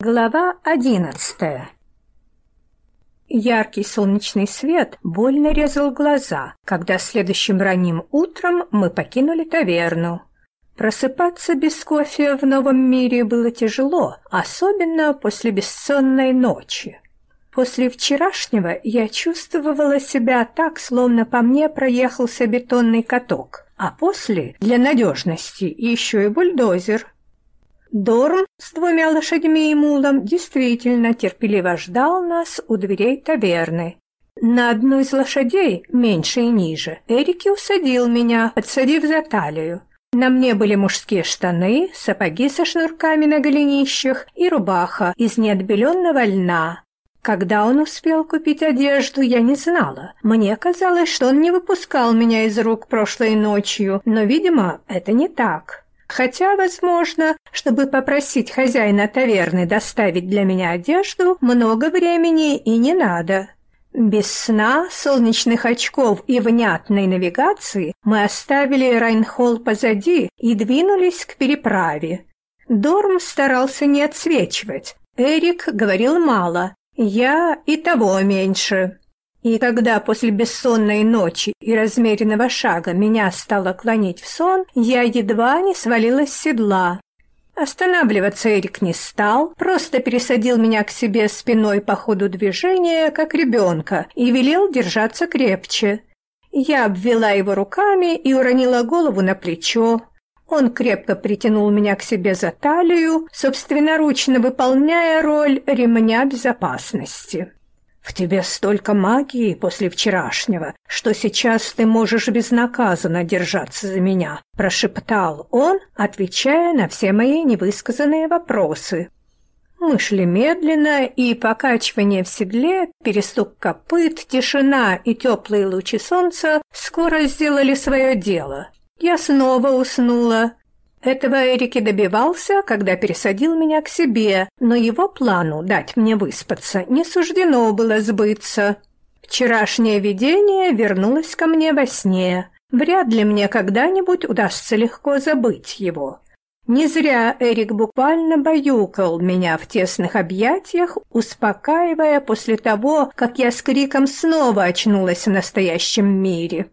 Глава одиннадцатая Яркий солнечный свет больно резал глаза, когда следующим ранним утром мы покинули таверну. Просыпаться без кофе в новом мире было тяжело, особенно после бессонной ночи. После вчерашнего я чувствовала себя так, словно по мне проехался бетонный каток, а после, для надежности, еще и бульдозер. Дорм с двумя лошадьми и мулом действительно терпеливо ждал нас у дверей таверны. На одну из лошадей, меньше и ниже, Эрики усадил меня, подсадив за талию. На мне были мужские штаны, сапоги со шнурками на голенищах и рубаха из неотбеленного льна. Когда он успел купить одежду, я не знала. Мне казалось, что он не выпускал меня из рук прошлой ночью, но, видимо, это не так. Хотя, возможно, чтобы попросить хозяина таверны доставить для меня одежду, много времени и не надо. Без сна, солнечных очков и внятной навигации мы оставили Райнхолл позади и двинулись к переправе. Дорм старался не отсвечивать. Эрик говорил мало, я и того меньше. И когда после бессонной ночи и размеренного шага меня стало клонить в сон, я едва не свалилась с седла. Останавливаться Эрик не стал, просто пересадил меня к себе спиной по ходу движения, как ребенка, и велел держаться крепче. Я обвела его руками и уронила голову на плечо. Он крепко притянул меня к себе за талию, собственноручно выполняя роль ремня безопасности. В тебе столько магии после вчерашнего, что сейчас ты можешь безнаказанно держаться за меня, прошептал он, отвечая на все мои невысказанные вопросы. Мы шли медленно, и покачивание в седле, перестук копыт, тишина и теплые лучи солнца скоро сделали свое дело. Я снова уснула, этого Эрики добивался, когда пересадил меня к себе, но его плану дать мне выспаться не суждено было сбыться. Вчерашнее видение вернулось ко мне во сне. Вряд ли мне когда-нибудь удастся легко забыть его. Не зря Эрик буквально баюкал меня в тесных объятиях, успокаивая после того, как я с криком снова очнулась в настоящем мире.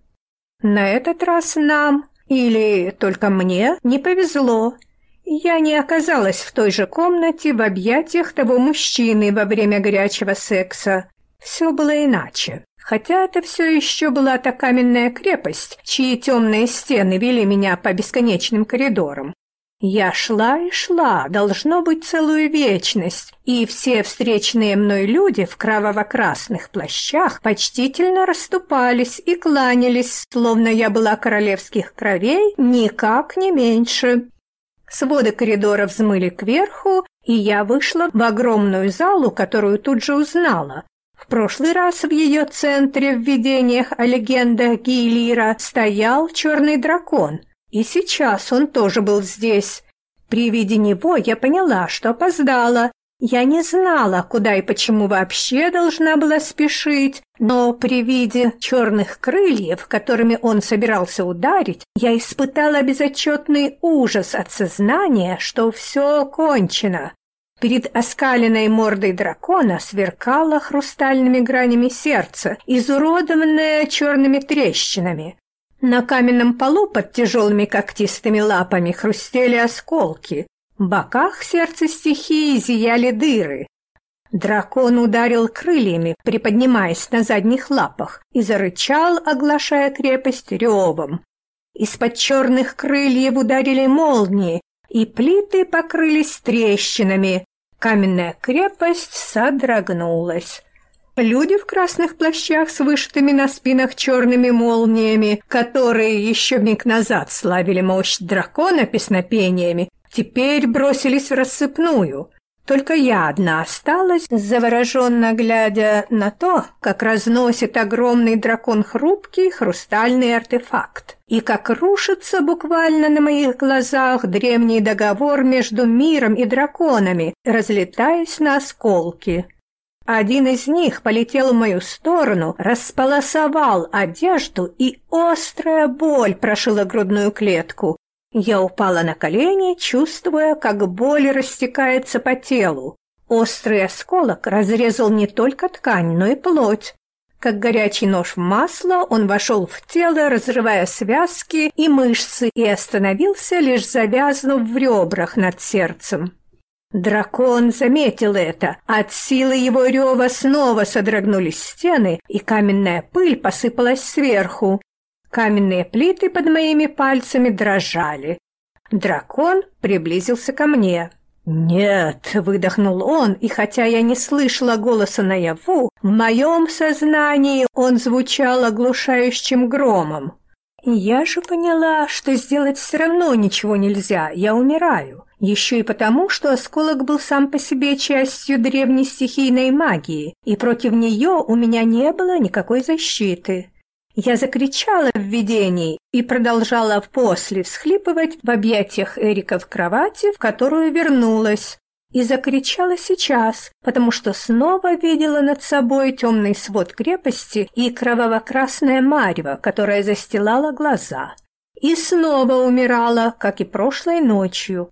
На этот раз нам, или только мне не повезло. Я не оказалась в той же комнате в объятиях того мужчины во время горячего секса. Все было иначе. Хотя это все еще была та каменная крепость, чьи темные стены вели меня по бесконечным коридорам. Я шла и шла, должно быть целую вечность, и все встречные мной люди в кроваво-красных плащах почтительно расступались и кланялись, словно я была королевских кровей, никак не меньше. Своды коридора взмыли кверху, и я вышла в огромную залу, которую тут же узнала. В прошлый раз в ее центре в видениях о легендах Гейлира стоял черный дракон — и сейчас он тоже был здесь. При виде него я поняла, что опоздала. Я не знала, куда и почему вообще должна была спешить, но при виде черных крыльев, которыми он собирался ударить, я испытала безотчетный ужас от сознания, что все кончено. Перед оскаленной мордой дракона сверкало хрустальными гранями сердце, изуродованное черными трещинами. На каменном полу под тяжелыми когтистыми лапами хрустели осколки. В боках сердца стихии зияли дыры. Дракон ударил крыльями, приподнимаясь на задних лапах, и зарычал, оглашая крепость ревом. Из-под черных крыльев ударили молнии, и плиты покрылись трещинами. Каменная крепость содрогнулась. Люди в красных плащах с вышитыми на спинах черными молниями, которые еще миг назад славили мощь дракона песнопениями, теперь бросились в рассыпную. Только я одна осталась, завороженно глядя на то, как разносит огромный дракон хрупкий хрустальный артефакт, и как рушится буквально на моих глазах древний договор между миром и драконами, разлетаясь на осколки. Один из них полетел в мою сторону, располосовал одежду, и острая боль прошила грудную клетку. Я упала на колени, чувствуя, как боль растекается по телу. Острый осколок разрезал не только ткань, но и плоть. Как горячий нож в масло, он вошел в тело, разрывая связки и мышцы, и остановился, лишь завязнув в ребрах над сердцем. Дракон заметил это. От силы его рева снова содрогнулись стены, и каменная пыль посыпалась сверху. Каменные плиты под моими пальцами дрожали. Дракон приблизился ко мне. «Нет», — выдохнул он, и хотя я не слышала голоса наяву, в моем сознании он звучал оглушающим громом. Я же поняла, что сделать все равно ничего нельзя, я умираю. Еще и потому, что осколок был сам по себе частью древней стихийной магии, и против нее у меня не было никакой защиты. Я закричала в видении и продолжала после всхлипывать в объятиях Эрика в кровати, в которую вернулась. И закричала сейчас, потому что снова видела над собой темный свод крепости и кроваво-красное марево, которое застилало глаза. И снова умирала, как и прошлой ночью.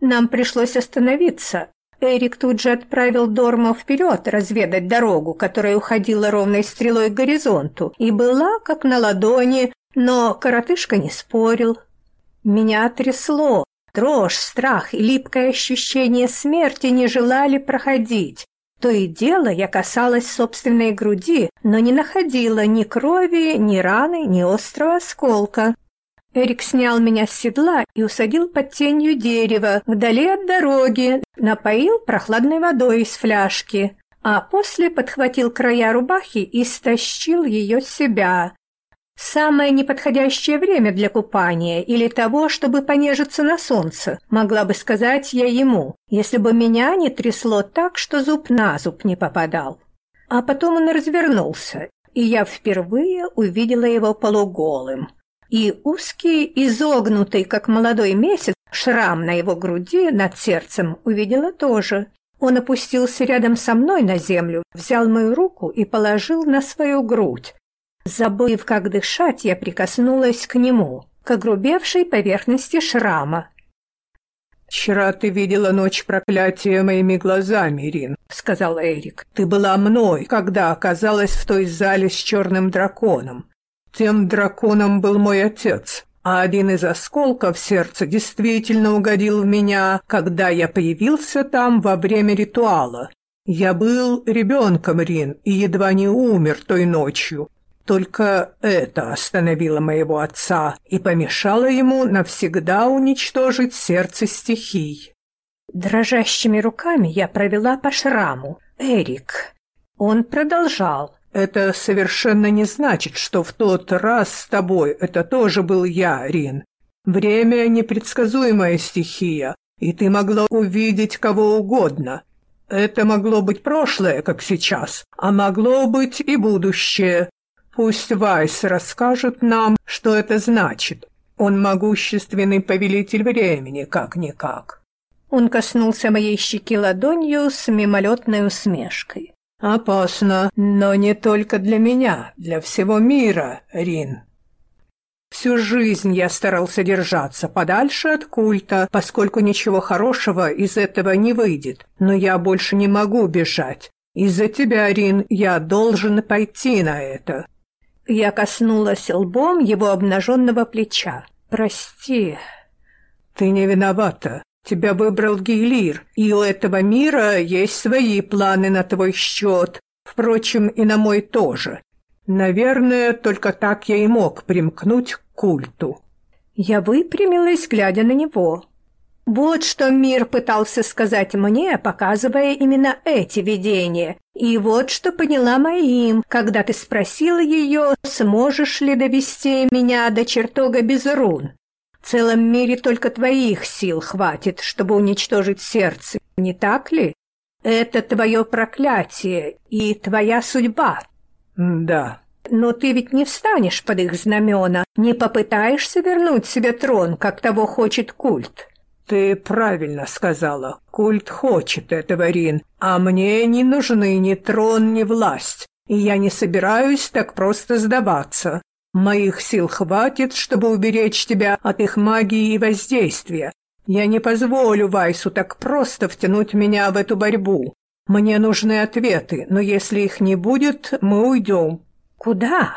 Нам пришлось остановиться, Эрик тут же отправил Дорма вперед разведать дорогу, которая уходила ровной стрелой к горизонту, и была как на ладони, но коротышка не спорил. Меня трясло. Дрожь, страх и липкое ощущение смерти не желали проходить. То и дело я касалась собственной груди, но не находила ни крови, ни раны, ни острого осколка. Эрик снял меня с седла и усадил под тенью дерева, вдали от дороги, напоил прохладной водой из фляжки, а после подхватил края рубахи и стащил ее с себя. Самое неподходящее время для купания или того, чтобы понежиться на солнце, могла бы сказать я ему, если бы меня не трясло так, что зуб на зуб не попадал. А потом он развернулся, и я впервые увидела его полуголым и узкий, изогнутый, как молодой месяц, шрам на его груди над сердцем увидела тоже. Он опустился рядом со мной на землю, взял мою руку и положил на свою грудь. Забыв, как дышать, я прикоснулась к нему, к огрубевшей поверхности шрама. «Вчера ты видела ночь проклятия моими глазами, Рин», — сказал Эрик. «Ты была мной, когда оказалась в той зале с черным драконом. Тем драконом был мой отец, а один из осколков сердца действительно угодил в меня, когда я появился там во время ритуала. Я был ребенком, Рин, и едва не умер той ночью. Только это остановило моего отца и помешало ему навсегда уничтожить сердце стихий. Дрожащими руками я провела по шраму. Эрик. Он продолжал. Это совершенно не значит, что в тот раз с тобой это тоже был я, Рин. Время — непредсказуемая стихия, и ты могла увидеть кого угодно. Это могло быть прошлое, как сейчас, а могло быть и будущее. Пусть Вайс расскажет нам, что это значит. Он могущественный повелитель времени, как-никак. Он коснулся моей щеки ладонью с мимолетной усмешкой. «Опасно, но не только для меня, для всего мира, Рин». Всю жизнь я старался держаться подальше от культа, поскольку ничего хорошего из этого не выйдет. Но я больше не могу бежать. Из-за тебя, Рин, я должен пойти на это. Я коснулась лбом его обнаженного плеча. «Прости». «Ты не виновата. Тебя выбрал Гейлир, и у этого мира есть свои планы на твой счет. Впрочем, и на мой тоже. Наверное, только так я и мог примкнуть к культу». Я выпрямилась, глядя на него. Вот что мир пытался сказать мне, показывая именно эти видения. И вот что поняла моим, когда ты спросила ее, сможешь ли довести меня до чертога без рун. В целом мире только твоих сил хватит, чтобы уничтожить сердце, не так ли? Это твое проклятие и твоя судьба. Да. Но ты ведь не встанешь под их знамена, не попытаешься вернуть себе трон, как того хочет культ. Ты правильно сказала. Культ хочет этого, Рин, а мне не нужны ни трон, ни власть, и я не собираюсь так просто сдаваться. Моих сил хватит, чтобы уберечь тебя от их магии и воздействия. Я не позволю Вайсу так просто втянуть меня в эту борьбу. Мне нужны ответы, но если их не будет, мы уйдем». «Куда?»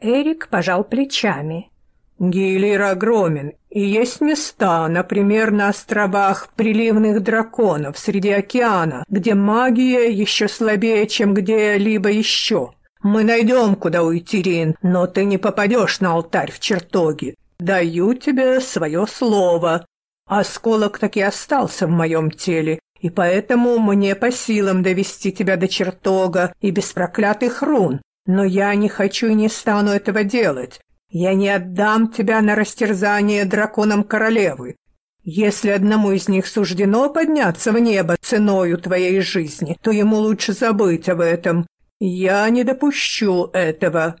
Эрик пожал плечами. Гилир огромен, и есть места, например, на островах приливных драконов среди океана, где магия еще слабее, чем где-либо еще. Мы найдем, куда уйти, Рин, но ты не попадешь на алтарь в чертоге. Даю тебе свое слово. Осколок таки остался в моем теле, и поэтому мне по силам довести тебя до чертога и без проклятых рун. Но я не хочу и не стану этого делать. Я не отдам тебя на растерзание драконам королевы. Если одному из них суждено подняться в небо ценою твоей жизни, то ему лучше забыть об этом. Я не допущу этого».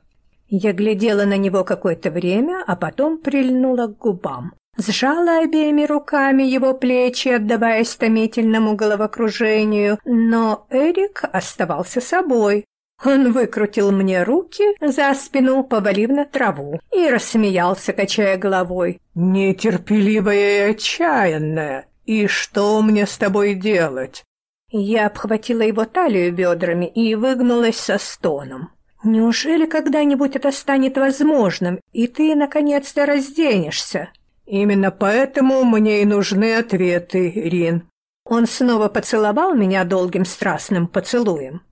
Я глядела на него какое-то время, а потом прильнула к губам. Сжала обеими руками его плечи, отдаваясь томительному головокружению, но Эрик оставался собой, он выкрутил мне руки за спину, повалив на траву, и рассмеялся, качая головой. «Нетерпеливая и отчаянная! И что мне с тобой делать?» Я обхватила его талию бедрами и выгнулась со стоном. «Неужели когда-нибудь это станет возможным, и ты, наконец-то, разденешься?» «Именно поэтому мне и нужны ответы, Рин». Он снова поцеловал меня долгим страстным поцелуем.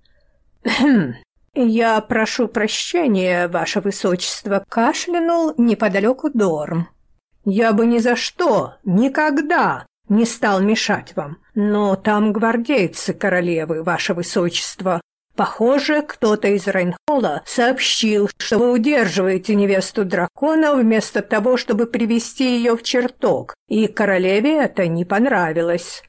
«Хм, я прошу прощения, ваше высочество», — кашлянул неподалеку Дорм. «Я бы ни за что, никогда не стал мешать вам, но там гвардейцы королевы, ваше высочество. Похоже, кто-то из Рейнхолла сообщил, что вы удерживаете невесту дракона вместо того, чтобы привести ее в чертог, и королеве это не понравилось».